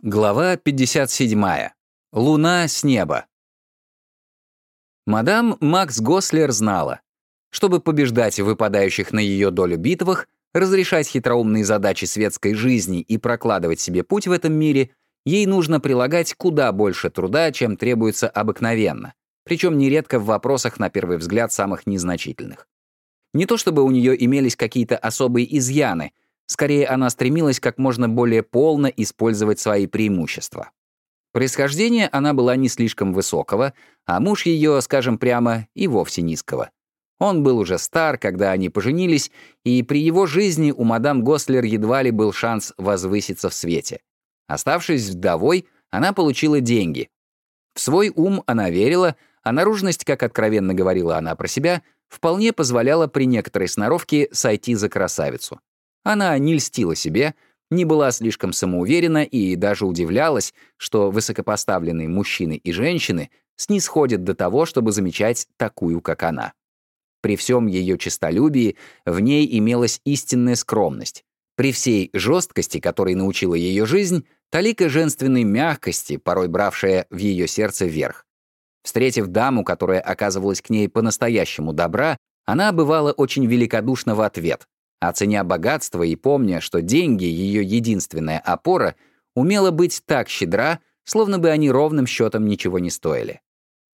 Глава 57. Луна с неба. Мадам Макс Гослер знала, чтобы побеждать в выпадающих на ее долю битвах, разрешать хитроумные задачи светской жизни и прокладывать себе путь в этом мире, ей нужно прилагать куда больше труда, чем требуется обыкновенно, причем нередко в вопросах, на первый взгляд, самых незначительных. Не то чтобы у нее имелись какие-то особые изъяны — Скорее, она стремилась как можно более полно использовать свои преимущества. Происхождение она была не слишком высокого, а муж ее, скажем прямо, и вовсе низкого. Он был уже стар, когда они поженились, и при его жизни у мадам Гослер едва ли был шанс возвыситься в свете. Оставшись вдовой, она получила деньги. В свой ум она верила, а наружность, как откровенно говорила она про себя, вполне позволяла при некоторой сноровке сойти за красавицу. Она не льстила себе, не была слишком самоуверена и даже удивлялась, что высокопоставленные мужчины и женщины снисходят до того, чтобы замечать такую, как она. При всем ее честолюбии в ней имелась истинная скромность. При всей жесткости, которой научила ее жизнь, талика женственной мягкости, порой бравшая в ее сердце верх. Встретив даму, которая оказывалась к ней по-настоящему добра, она бывала очень великодушна в ответ, Оценя богатство и помня, что деньги — ее единственная опора, умела быть так щедра, словно бы они ровным счетом ничего не стоили.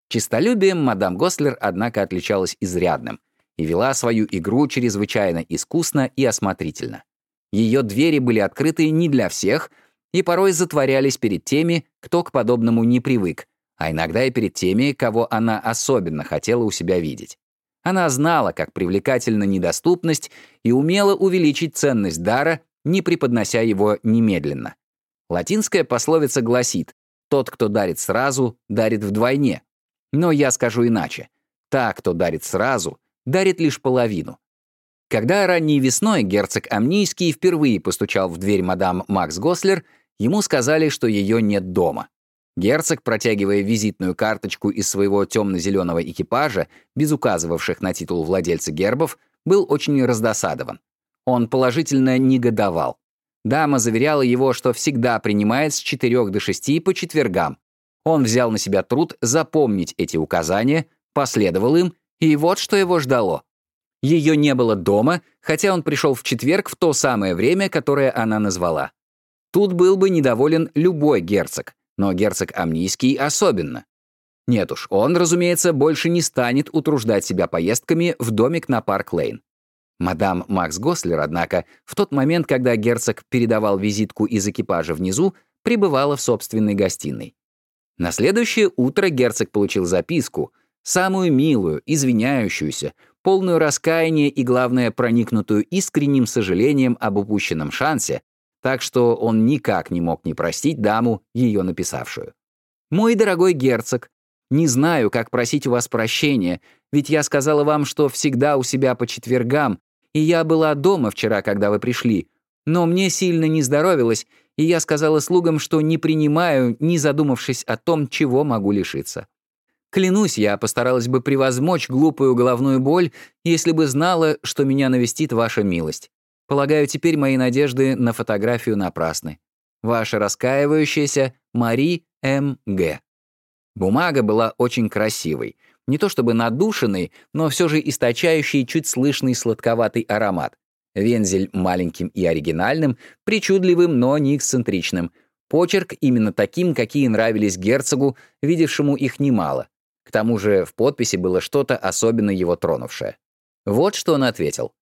Чистолюбием мадам Гослер, однако, отличалась изрядным и вела свою игру чрезвычайно искусно и осмотрительно. Ее двери были открыты не для всех и порой затворялись перед теми, кто к подобному не привык, а иногда и перед теми, кого она особенно хотела у себя видеть. Она знала, как привлекательна недоступность, и умела увеличить ценность дара, не преподнося его немедленно. Латинская пословица гласит «Тот, кто дарит сразу, дарит вдвойне». Но я скажу иначе. Та, кто дарит сразу, дарит лишь половину. Когда ранней весной герцог Амнийский впервые постучал в дверь мадам Макс Гослер, ему сказали, что ее нет дома. Герцог, протягивая визитную карточку из своего темно-зеленого экипажа, без указывавших на титул владельца гербов, был очень раздосадован. Он положительно негодовал. Дама заверяла его, что всегда принимает с 4 до 6 по четвергам. Он взял на себя труд запомнить эти указания, последовал им, и вот что его ждало. Ее не было дома, хотя он пришел в четверг в то самое время, которое она назвала. Тут был бы недоволен любой герцог, но герцог Амнийский особенно. Нет уж, он, разумеется, больше не станет утруждать себя поездками в домик на Парк-Лейн. Мадам Макс Гослер, однако, в тот момент, когда герцог передавал визитку из экипажа внизу, пребывала в собственной гостиной. На следующее утро герцог получил записку, самую милую, извиняющуюся, полную раскаяния и, главное, проникнутую искренним сожалением об упущенном шансе, так что он никак не мог не простить даму, ее написавшую. «Мой дорогой герцог, не знаю, как просить у вас прощения, ведь я сказала вам, что всегда у себя по четвергам, и я была дома вчера, когда вы пришли, но мне сильно не здоровилось, и я сказала слугам, что не принимаю, не задумавшись о том, чего могу лишиться. Клянусь, я постаралась бы превозмочь глупую головную боль, если бы знала, что меня навестит ваша милость. Полагаю, теперь мои надежды на фотографию напрасны. Ваша раскаивающаяся Мари М. Г. Бумага была очень красивой. Не то чтобы надушенной, но все же источающей чуть слышный сладковатый аромат. Вензель маленьким и оригинальным, причудливым, но не эксцентричным. Почерк именно таким, какие нравились герцогу, видевшему их немало. К тому же в подписи было что-то особенно его тронувшее. Вот что он ответил.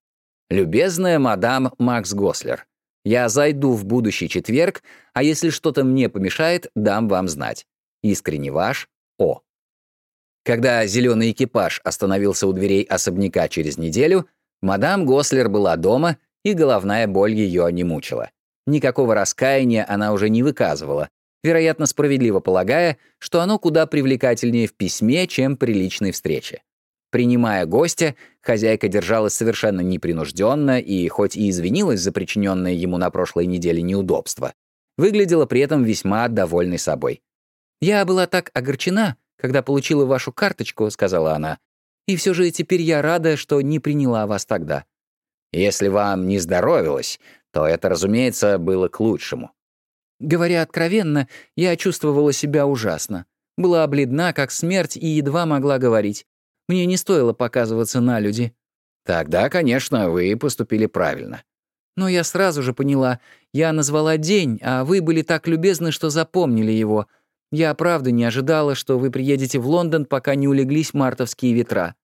«Любезная мадам Макс Гослер, я зайду в будущий четверг, а если что-то мне помешает, дам вам знать. Искренне ваш О». Когда зеленый экипаж остановился у дверей особняка через неделю, мадам Гослер была дома, и головная боль ее не мучила. Никакого раскаяния она уже не выказывала, вероятно, справедливо полагая, что оно куда привлекательнее в письме, чем при личной встрече. Принимая гостя, хозяйка держалась совершенно непринужденно и, хоть и извинилась за причиненное ему на прошлой неделе неудобство, выглядела при этом весьма довольной собой. «Я была так огорчена, когда получила вашу карточку», — сказала она. «И все же теперь я рада, что не приняла вас тогда». «Если вам не здоровилось, то это, разумеется, было к лучшему». Говоря откровенно, я чувствовала себя ужасно. Была бледна, как смерть, и едва могла говорить. Мне не стоило показываться на люди. Тогда, конечно, вы поступили правильно. Но я сразу же поняла, я назвала день, а вы были так любезны, что запомнили его. Я правда не ожидала, что вы приедете в Лондон, пока не улеглись мартовские ветра.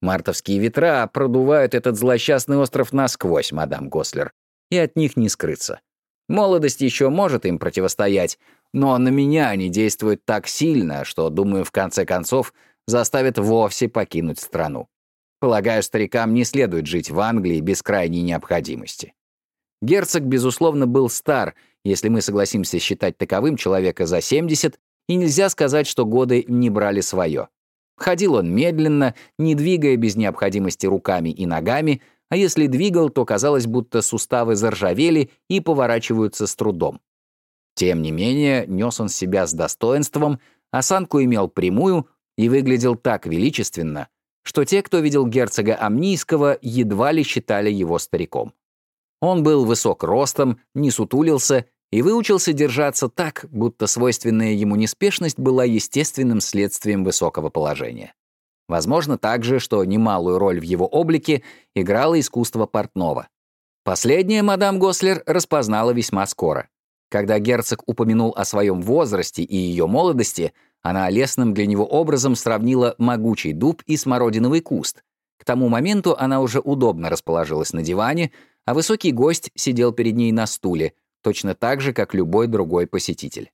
Мартовские ветра продувают этот злосчастный остров насквозь, мадам Гослер, и от них не скрыться. Молодость еще может им противостоять, но на меня они действуют так сильно, что, думаю, в конце концов, заставят вовсе покинуть страну. Полагаю, старикам не следует жить в Англии без крайней необходимости. Герцог, безусловно, был стар, если мы согласимся считать таковым человека за 70, и нельзя сказать, что годы не брали свое. Ходил он медленно, не двигая без необходимости руками и ногами, а если двигал, то казалось, будто суставы заржавели и поворачиваются с трудом. Тем не менее, нес он себя с достоинством, осанку имел прямую и выглядел так величественно, что те, кто видел герцога Амнийского, едва ли считали его стариком. Он был высок ростом, не сутулился и выучился держаться так, будто свойственная ему неспешность была естественным следствием высокого положения. Возможно также, что немалую роль в его облике играло искусство портного. Последнее мадам Гослер распознала весьма скоро. Когда герцог упомянул о своем возрасте и ее молодости, она лесным для него образом сравнила могучий дуб и смородиновый куст. К тому моменту она уже удобно расположилась на диване, а высокий гость сидел перед ней на стуле, точно так же, как любой другой посетитель.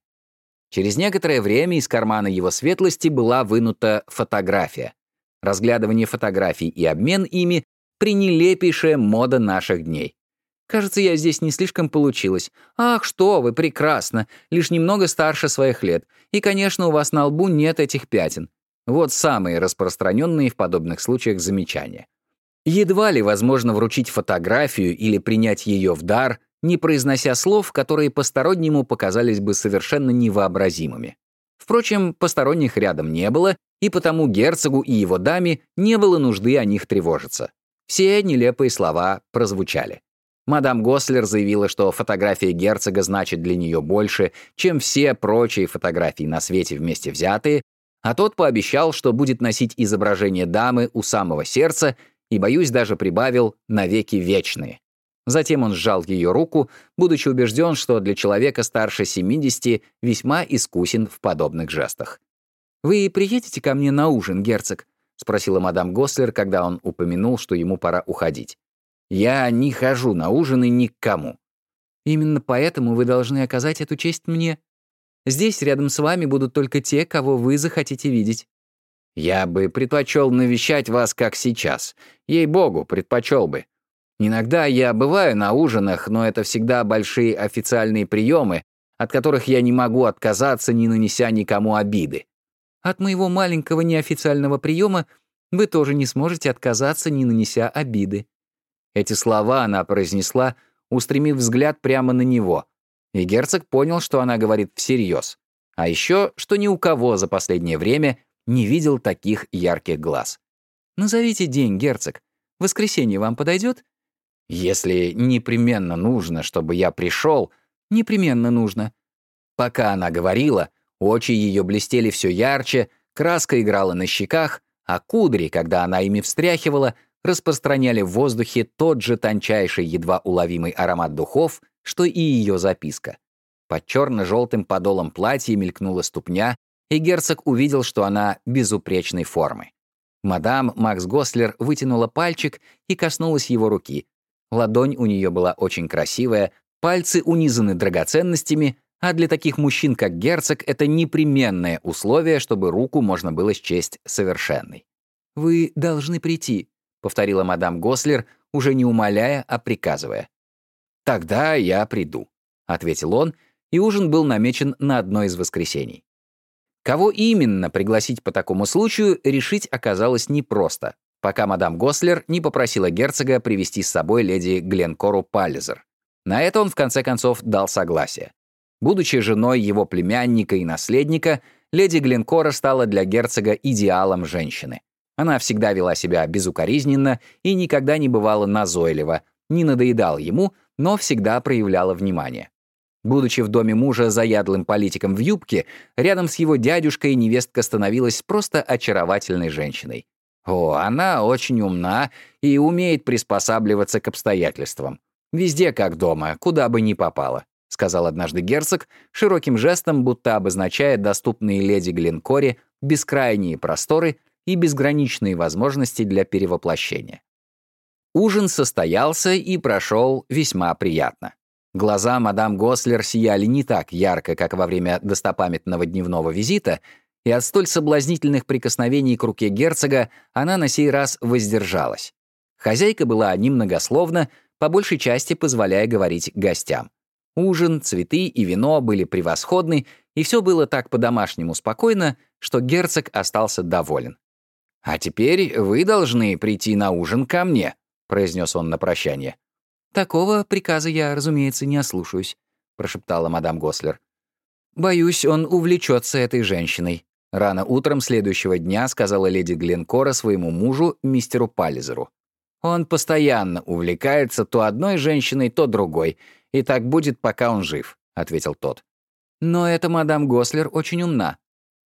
Через некоторое время из кармана его светлости была вынута фотография. Разглядывание фотографий и обмен ими — пренелепейшая мода наших дней. Кажется, я здесь не слишком получилась. Ах, что вы, прекрасно, лишь немного старше своих лет. И, конечно, у вас на лбу нет этих пятен. Вот самые распространенные в подобных случаях замечания. Едва ли возможно вручить фотографию или принять ее в дар, не произнося слов, которые постороннему показались бы совершенно невообразимыми. Впрочем, посторонних рядом не было, и потому герцогу и его даме не было нужды о них тревожиться. Все нелепые слова прозвучали. Мадам Гослер заявила, что фотография герцога значит для нее больше, чем все прочие фотографии на свете вместе взятые, а тот пообещал, что будет носить изображение дамы у самого сердца и, боюсь, даже прибавил «навеки вечные». Затем он сжал ее руку, будучи убежден, что для человека старше 70 весьма искусен в подобных жестах. «Вы приедете ко мне на ужин, герцог?» — спросила мадам Гослер, когда он упомянул, что ему пора уходить. «Я не хожу на ужины ни к кому». «Именно поэтому вы должны оказать эту честь мне. Здесь рядом с вами будут только те, кого вы захотите видеть». «Я бы предпочел навещать вас, как сейчас. Ей-богу, предпочел бы. Иногда я бываю на ужинах, но это всегда большие официальные приемы, от которых я не могу отказаться, не нанеся никому обиды. От моего маленького неофициального приема вы тоже не сможете отказаться, не нанеся обиды». Эти слова она произнесла, устремив взгляд прямо на него, и герцог понял, что она говорит всерьез. А еще, что ни у кого за последнее время не видел таких ярких глаз. «Назовите день, герцог. Воскресенье вам подойдет?» «Если непременно нужно, чтобы я пришел...» «Непременно нужно». Пока она говорила, Очи ее блестели все ярче, краска играла на щеках, а кудри, когда она ими встряхивала, распространяли в воздухе тот же тончайший, едва уловимый аромат духов, что и ее записка. Под черно-желтым подолом платья мелькнула ступня, и герцог увидел, что она безупречной формы. Мадам Макс Гослер вытянула пальчик и коснулась его руки. Ладонь у нее была очень красивая, пальцы унизаны драгоценностями, а для таких мужчин, как герцог, это непременное условие, чтобы руку можно было счесть совершенной. «Вы должны прийти», — повторила мадам Гослер, уже не умоляя, а приказывая. «Тогда я приду», — ответил он, и ужин был намечен на одно из воскресений. Кого именно пригласить по такому случаю, решить оказалось непросто, пока мадам Гослер не попросила герцога привести с собой леди Гленкору Паллизер. На это он в конце концов дал согласие. Будучи женой его племянника и наследника, леди Гленкора стала для герцога идеалом женщины. Она всегда вела себя безукоризненно и никогда не бывала назойлива, не надоедала ему, но всегда проявляла внимание. Будучи в доме мужа заядлым политиком в юбке, рядом с его дядюшкой невестка становилась просто очаровательной женщиной. О, она очень умна и умеет приспосабливаться к обстоятельствам. Везде как дома, куда бы ни попала, сказал однажды герцог, широким жестом, будто обозначая доступные леди Глинкоре бескрайние просторы и безграничные возможности для перевоплощения. Ужин состоялся и прошел весьма приятно. Глаза мадам Гослер сияли не так ярко, как во время достопамятного дневного визита, и от столь соблазнительных прикосновений к руке герцога она на сей раз воздержалась. Хозяйка была немногословна, по большей части позволяя говорить гостям. Ужин, цветы и вино были превосходны, и все было так по-домашнему спокойно, что герцог остался доволен. «А теперь вы должны прийти на ужин ко мне», — произнес он на прощание. «Такого приказа я, разумеется, не ослушаюсь», — прошептала мадам Гослер. «Боюсь, он увлечется этой женщиной», — рано утром следующего дня сказала леди Гленкора своему мужу, мистеру Паллизеру. «Он постоянно увлекается то одной женщиной, то другой, и так будет, пока он жив», — ответил тот. «Но эта мадам Гослер очень умна».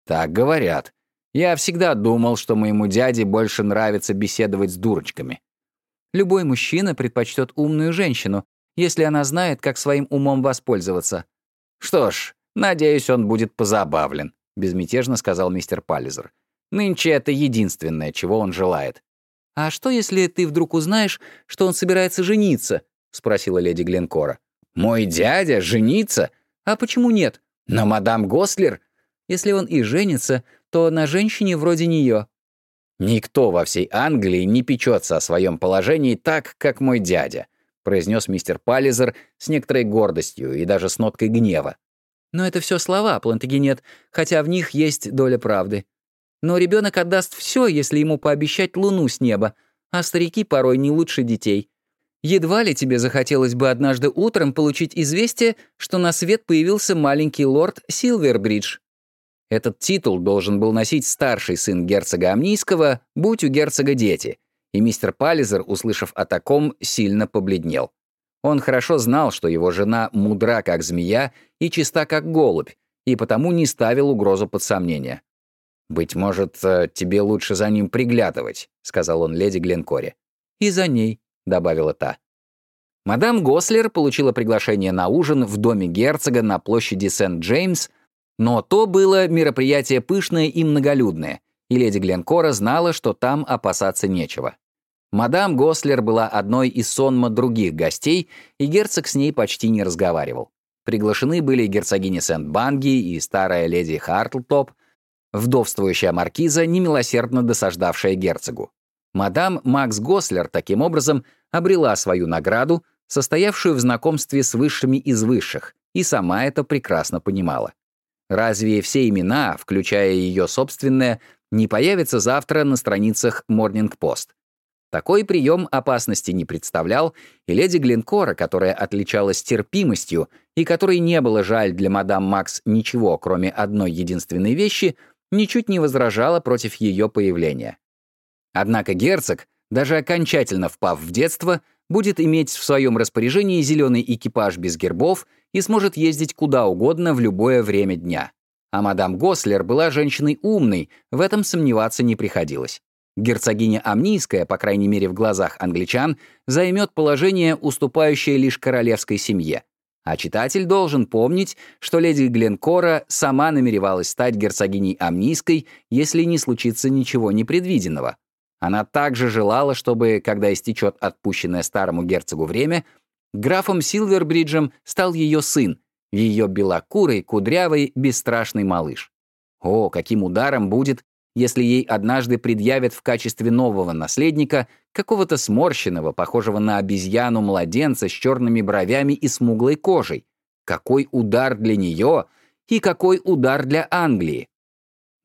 «Так говорят. Я всегда думал, что моему дяде больше нравится беседовать с дурочками. Любой мужчина предпочтет умную женщину, если она знает, как своим умом воспользоваться. «Что ж, надеюсь, он будет позабавлен», — безмятежно сказал мистер Паллизер. «Нынче это единственное, чего он желает». «А что, если ты вдруг узнаешь, что он собирается жениться?» — спросила леди Гленкора. «Мой дядя жениться? А почему нет? На мадам Гослер? Если он и женится, то на женщине вроде нее. «Никто во всей Англии не печется о своем положении так, как мой дядя», произнес мистер Паллизер с некоторой гордостью и даже с ноткой гнева. «Но это все слова, Плантагенет, хотя в них есть доля правды. Но ребенок отдаст все, если ему пообещать луну с неба, а старики порой не лучше детей. Едва ли тебе захотелось бы однажды утром получить известие, что на свет появился маленький лорд Силвербридж. Этот титул должен был носить старший сын герцога Амнийского, будь у герцога дети, и мистер Паллизер, услышав о таком, сильно побледнел. Он хорошо знал, что его жена мудра, как змея, и чиста, как голубь, и потому не ставил угрозу под сомнение. «Быть может, э, тебе лучше за ним приглядывать», — сказал он леди Гленкоре. «И за ней», — добавила та. Мадам Гослер получила приглашение на ужин в доме герцога на площади Сент-Джеймс но то было мероприятие пышное и многолюдное, и леди Гленкора знала, что там опасаться нечего. Мадам Гослер была одной из сонма других гостей, и герцог с ней почти не разговаривал. Приглашены были герцогиня Сент-Банги и старая леди Хартлтоп, вдовствующая маркиза, немилосердно досаждавшая герцогу. Мадам Макс Гослер таким образом обрела свою награду, состоявшую в знакомстве с высшими из высших, и сама это прекрасно понимала. Разве все имена, включая ее собственное, не появятся завтра на страницах Morning Post? Такой прием опасности не представлял, и леди Глинкора, которая отличалась терпимостью и которой не было жаль для мадам Макс ничего, кроме одной единственной вещи, ничуть не возражала против ее появления. Однако герцог, даже окончательно впав в детство, будет иметь в своем распоряжении зеленый экипаж без гербов и сможет ездить куда угодно в любое время дня. А мадам Гослер была женщиной умной, в этом сомневаться не приходилось. Герцогиня Амнийская, по крайней мере в глазах англичан, займет положение, уступающее лишь королевской семье. А читатель должен помнить, что леди Гленкора сама намеревалась стать герцогиней Амнийской, если не случится ничего непредвиденного. Она также желала, чтобы, когда истечет отпущенное старому герцогу время, Графом Силвербриджем стал ее сын, ее белокурый, кудрявый, бесстрашный малыш. О, каким ударом будет, если ей однажды предъявят в качестве нового наследника какого-то сморщенного, похожего на обезьяну младенца с черными бровями и смуглой кожей. Какой удар для нее и какой удар для Англии.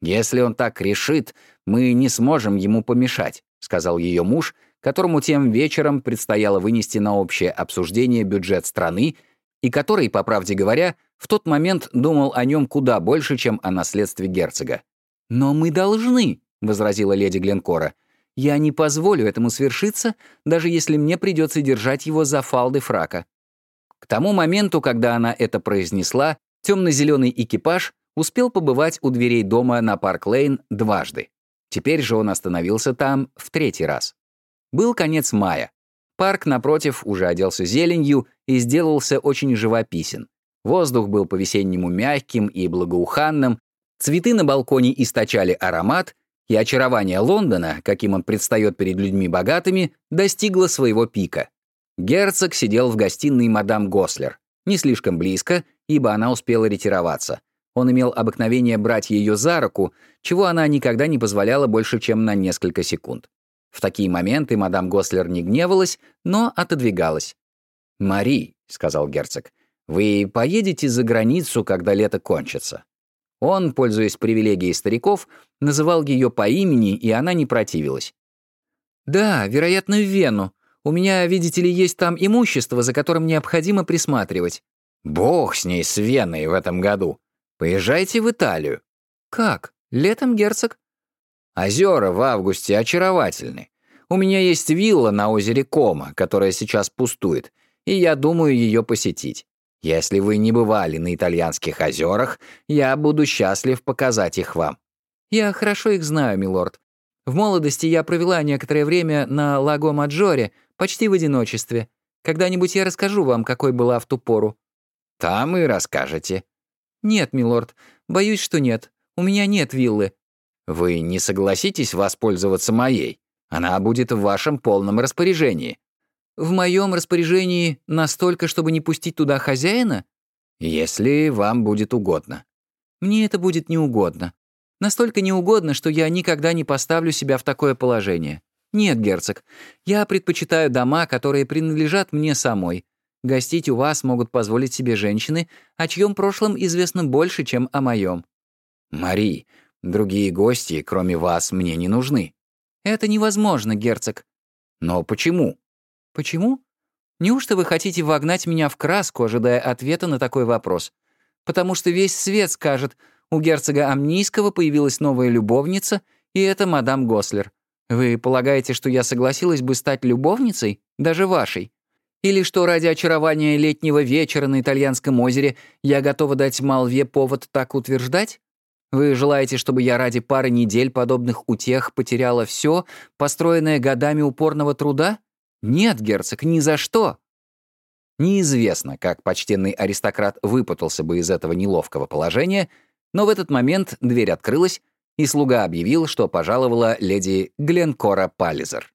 «Если он так решит, мы не сможем ему помешать», — сказал ее муж, которому тем вечером предстояло вынести на общее обсуждение бюджет страны, и который, по правде говоря, в тот момент думал о нем куда больше, чем о наследстве герцога. «Но мы должны», — возразила леди Гленкора. «Я не позволю этому свершиться, даже если мне придется держать его за фалды фрака». «К тому моменту, когда она это произнесла, темно-зеленый экипаж успел побывать у дверей дома на Парк-Лейн дважды. Теперь же он остановился там в третий раз. Был конец мая. Парк, напротив, уже оделся зеленью и сделался очень живописен. Воздух был по-весеннему мягким и благоуханным, цветы на балконе источали аромат, и очарование Лондона, каким он предстает перед людьми богатыми, достигло своего пика. Герцог сидел в гостиной мадам Гослер, не слишком близко, ибо она успела ретироваться. Он имел обыкновение брать ее за руку, чего она никогда не позволяла больше, чем на несколько секунд. В такие моменты мадам Гослер не гневалась, но отодвигалась. «Мари», — сказал герцог, — «вы поедете за границу, когда лето кончится». Он, пользуясь привилегией стариков, называл ее по имени, и она не противилась. «Да, вероятно, в Вену. У меня, видите ли, есть там имущество, за которым необходимо присматривать». «Бог с ней, с Веной в этом году. Поезжайте в Италию». «Как? Летом, герцог?» «Озера в августе очаровательны. У меня есть вилла на озере Кома, которая сейчас пустует, и я думаю ее посетить. Если вы не бывали на итальянских озерах, я буду счастлив показать их вам». «Я хорошо их знаю, милорд. В молодости я провела некоторое время на Лаго Маджоре, почти в одиночестве. Когда-нибудь я расскажу вам, какой была в ту пору». «Там и расскажете». «Нет, милорд, боюсь, что нет. У меня нет виллы». «Вы не согласитесь воспользоваться моей? Она будет в вашем полном распоряжении». В моем распоряжении настолько, чтобы не пустить туда хозяина? Если вам будет угодно. Мне это будет неугодно. Настолько неугодно, что я никогда не поставлю себя в такое положение. Нет, герцог, я предпочитаю дома, которые принадлежат мне самой. Гостить у вас могут позволить себе женщины, о чьем прошлом известно больше, чем о моем. Мари, другие гости, кроме вас, мне не нужны. Это невозможно, герцог. Но почему? Почему? Неужто вы хотите вогнать меня в краску, ожидая ответа на такой вопрос? Потому что весь свет скажет, у герцога Амнийского появилась новая любовница, и это мадам Гослер. Вы полагаете, что я согласилась бы стать любовницей, даже вашей? Или что ради очарования летнего вечера на итальянском озере я готова дать Малве повод так утверждать? Вы желаете, чтобы я ради пары недель подобных утех потеряла все, построенное годами упорного труда? «Нет, герцог, ни за что!» Неизвестно, как почтенный аристократ выпутался бы из этого неловкого положения, но в этот момент дверь открылась, и слуга объявил, что пожаловала леди Гленкора Паллизер.